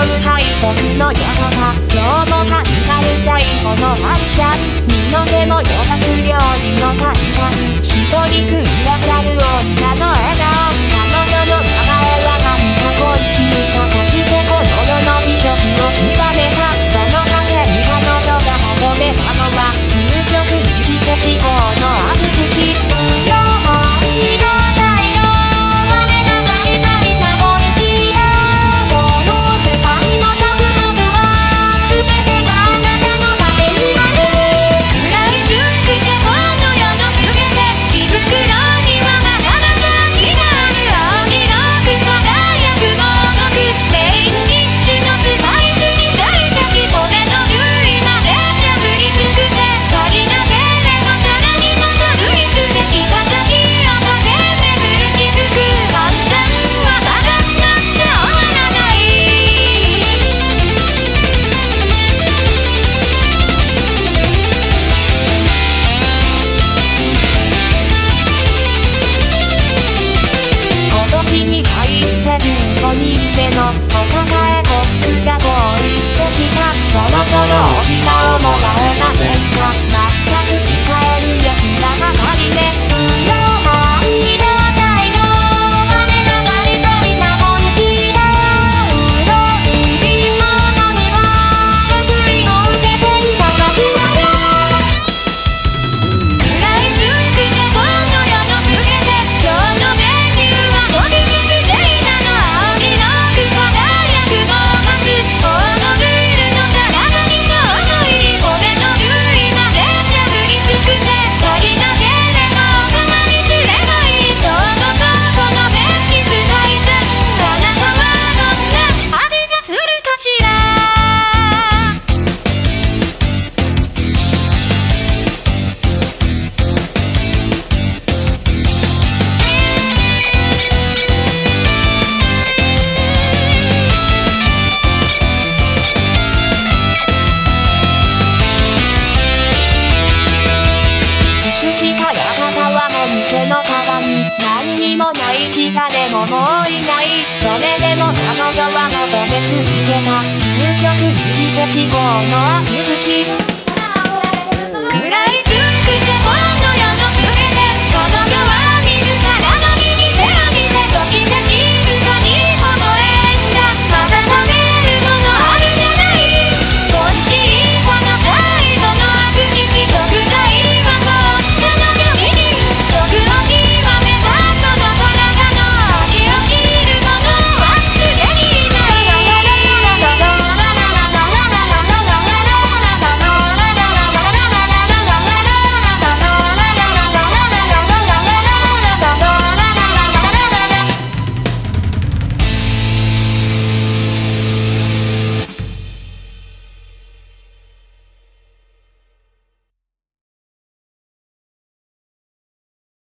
深いほんの山が今日もはじる最後の晩餐二の手も余発料理の簡単一人食い出さる女の笑顔彼女の名前は何かこいちとかつてこの世の美食を極めたその果てに彼女が求めたのは究極にして思考の愛もういないそれでも彼女は求め続けた。究極にして思考の気づき